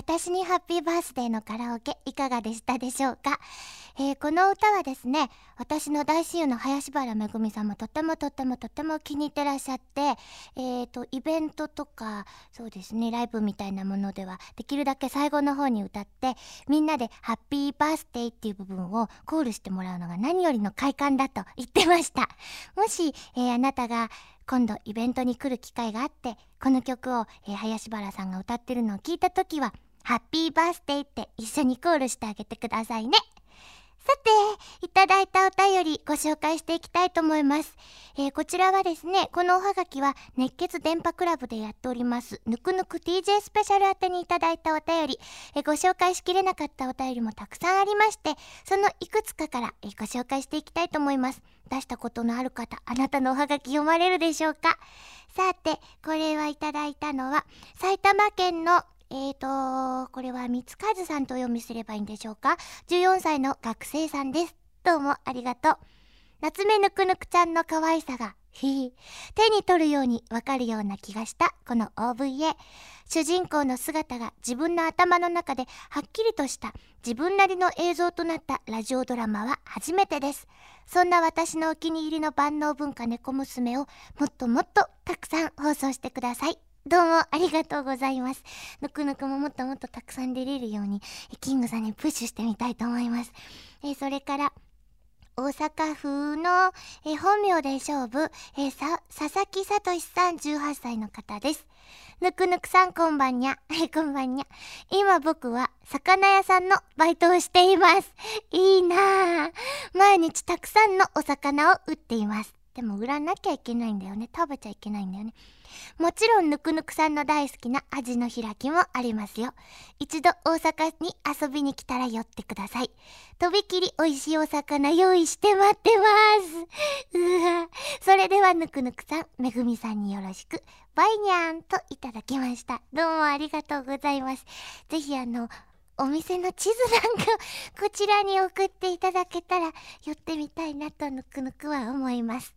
私にハッピーバースデーのカラオケいかがでしたでしょうか、えー、この歌はですね私の大親友の林原めぐみさんもとってもとってもとっても気に入ってらっしゃってえーとイベントとかそうですねライブみたいなものではできるだけ最後の方に歌ってみんなでハッピーバースデーっていう部分をコールしてもらうのが何よりの快感だと言ってました。もし、えー、あなたが今度イベントに来る機会があってこの曲を、えー、林原さんが歌ってるのを聞いた時は「ハッピーバースデー」って一緒にコールしてあげてくださいね。さて、いただいたお便りご紹介していきたいと思います。えー、こちらはですね、このおはがきは熱血電波クラブでやっております、ぬくぬく TJ スペシャル宛てにいただいたお便り、えー、ご紹介しきれなかったお便りもたくさんありまして、そのいくつかから、えー、ご紹介していきたいと思います。出したことのある方、あなたのおはがき読まれるでしょうか？さて、これはいただいたのは、埼玉県のえーと、これは三和さんとお読みすればいいんでしょうか？14歳の学生さんです。どうもありがとう。夏目ぬくぬくちゃんの可愛さが、ひ手に取るようにわかるような気がした、この OVA。主人公の姿が自分の頭の中ではっきりとした自分なりの映像となったラジオドラマは初めてです。そんな私のお気に入りの万能文化猫娘をもっともっとたくさん放送してください。どうもありがとうございます。ぬくぬくももっともっとたくさん出れるように、キングさんにプッシュしてみたいと思います。えそれから、大阪府の、え本名で勝負、えさ、佐々木聡さん18歳の方です。ぬくぬくさんこんばんにゃ。えこんばんにゃ。今僕は魚屋さんのバイトをしています。いいなぁ。毎日たくさんのお魚を売っています。でも売らなきゃいけないんだよね。食べちゃいけないんだよね。もちろんぬくぬくさんの大好きな味の開きもありますよ。一度大阪に遊びに来たら寄ってください。とびきり美味しいお魚用意して待ってます。うわ。それではぬくぬくさん、めぐみさんによろしく。バイニャンといただきました。どうもありがとうございます。ぜひあの、お店の地図なんかこちらに送っていただけたら寄ってみたいなとぬくぬくは思います。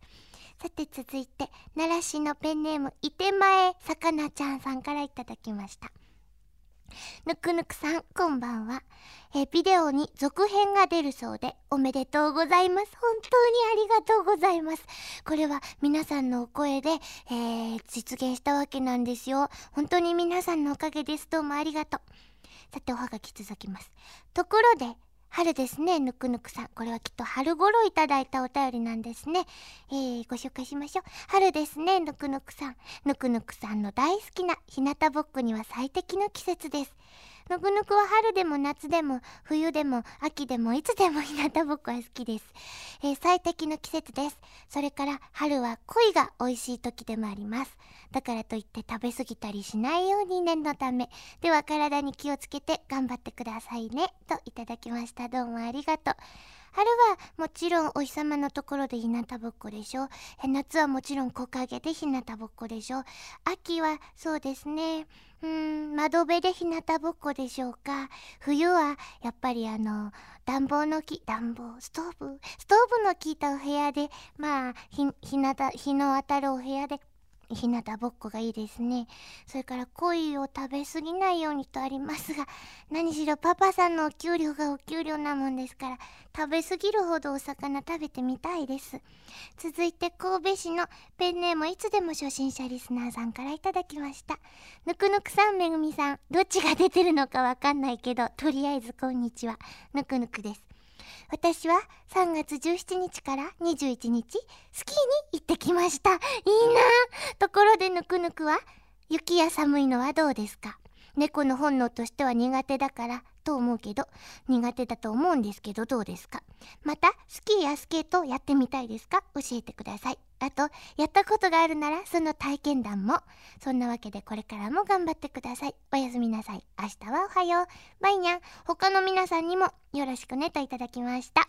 さて続いて奈良市のペンネームいてまえさかなちゃんさんからいただきました。ぬくぬくさんこんばんは。えビデオに続編が出るそうでおめでとうございます。本当にありがとうございます。これは皆さんのお声で、えー、実現したわけなんですよ。本当に皆さんのおかげです。どうもありがとう。さておはがき続きます。ところで春ですね、ぬくぬくさん。これはきっと春頃いただいたお便りなんですね。えー、ご紹介しましょう。春ですね、ぬくぬくさん。ぬくぬくさんの大好きな日向ぼっこには最適の季節です。ぬくぬくは春でも夏でも冬でも秋でもいつでも日向ぼっこは好きです。えー、最適の季節です。それから春は恋が美味しい時でもあります。だからといって食べ過ぎたりしないように念のため。では体に気をつけて頑張ってくださいね。といただきました。どうもありがとう。春はもちろんお日様のところで日向ぼっこでしょ。え夏はもちろん木陰で日向ぼっこでしょ。秋はそうですね。うん、窓辺で日向ぼっこでしょうか。冬はやっぱりあの、暖房の木、暖房、ストーブ、ストーブの効いたお部屋で、まあ、日、日向、日の当たるお部屋で日向ぼっこがいいですね。それから恋を食べ過ぎないようにとありますが、何しろパパさんのお給料がお給料なもんですから、食べ過ぎるほどお魚食べてみたいです。続いて神戸市のペンネームいつでも初心者リスナーさんからいただきました。ぬくぬくさんめぐみさん、どっちが出てるのかわかんないけど、とりあえずこんにちは。ぬくぬくです。私は3月17日から21日スキーに行ってきました。いいな。ところでぬくぬくは雪や寒いのはどうですか？猫の本能としては苦手だからと思うけど苦手だと思うんですけどどうですか？またスキーやスケートやってみたいですか？教えてください。あとやったことがあるならその体験談も。そんなわけでこれからも頑張ってください。おやすみなさい。明日はおはよう。バイニャン。他の皆さんにもよろしくねといただきました。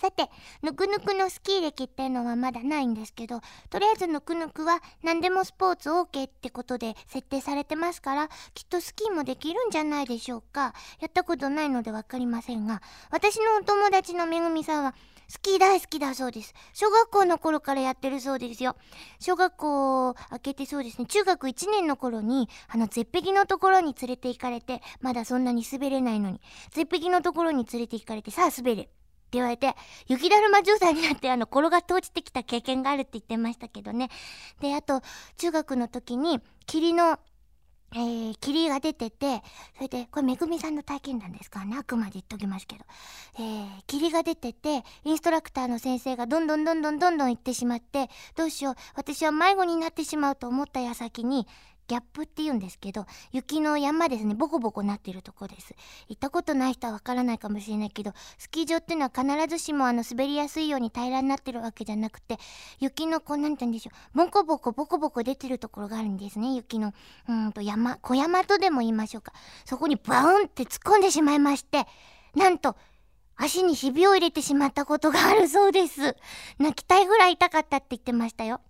さて、ぬくぬくのスキー歴っていうのはまだないんですけど、とりあえずぬくぬくは何でもスポーツ OK ってことで設定されてますから、きっとスキーもできるんじゃないでしょうか。やったことないのでわかりませんが、私のお友達のめぐみさんは、スキー大好きだそうです。小学校の頃からやってるそうですよ。小学校開けてそうですね。中学1年の頃に、あの、絶壁のところに連れて行かれて、まだそんなに滑れないのに、絶壁のところに連れて行かれて、さあ滑れ。って言われて、雪だるま状態になって、あの、転がって落ちてきた経験があるって言ってましたけどね。で、あと、中学の時に、霧の、えー、霧が出てて、それで、これめぐみさんの体験談ですか？らね、あくまで言っときますけど、えー、霧が出てて、インストラクターの先生がどんどんどんどんどんどん行ってしまって、どうしよう、私は迷子になってしまうと思った矢先に、ギャップって言うんですけど、雪の山ですね、ボコボコなってるとこです。行ったことない人はわからないかもしれないけど、スキー場っていうのは必ずしもあの滑りやすいように平らになってるわけじゃなくて、雪のこう、なんて言うんでしょう、ボコボコボコボコ出てるところがあるんですね、雪の。うんと山、小山とでも言いましょうか。そこにバウンって突っ込んでしまいまして、なんと、足にひびを入れてしまったことがあるそうです。泣きたいぐらい痛かったって言ってましたよ。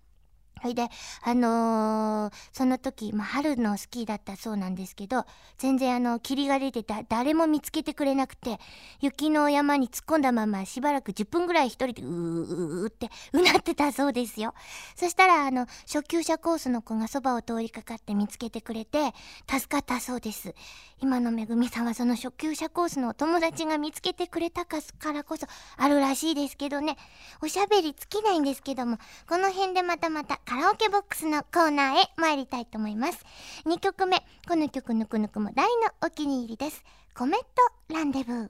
それで、あのー、その時、まあ、春のスキーだったそうなんですけど、全然あの、霧が出てた、誰も見つけてくれなくて、雪の山に突っ込んだまま、しばらく10分ぐらい一人でうーうってうなってたそうですよ。そしたら、あの、初級者コースの子がそばを通りかかって見つけてくれて、助かったそうです。今のめぐみさんはその初級者コースのお友達が見つけてくれたからこそ、あるらしいですけどね、おしゃべり尽きないんですけども、この辺でまたまたカラオケボックスのコーナーへ参りたいと思います。2曲目、この曲ぬくぬくも大のお気に入りです。コメントランデブー。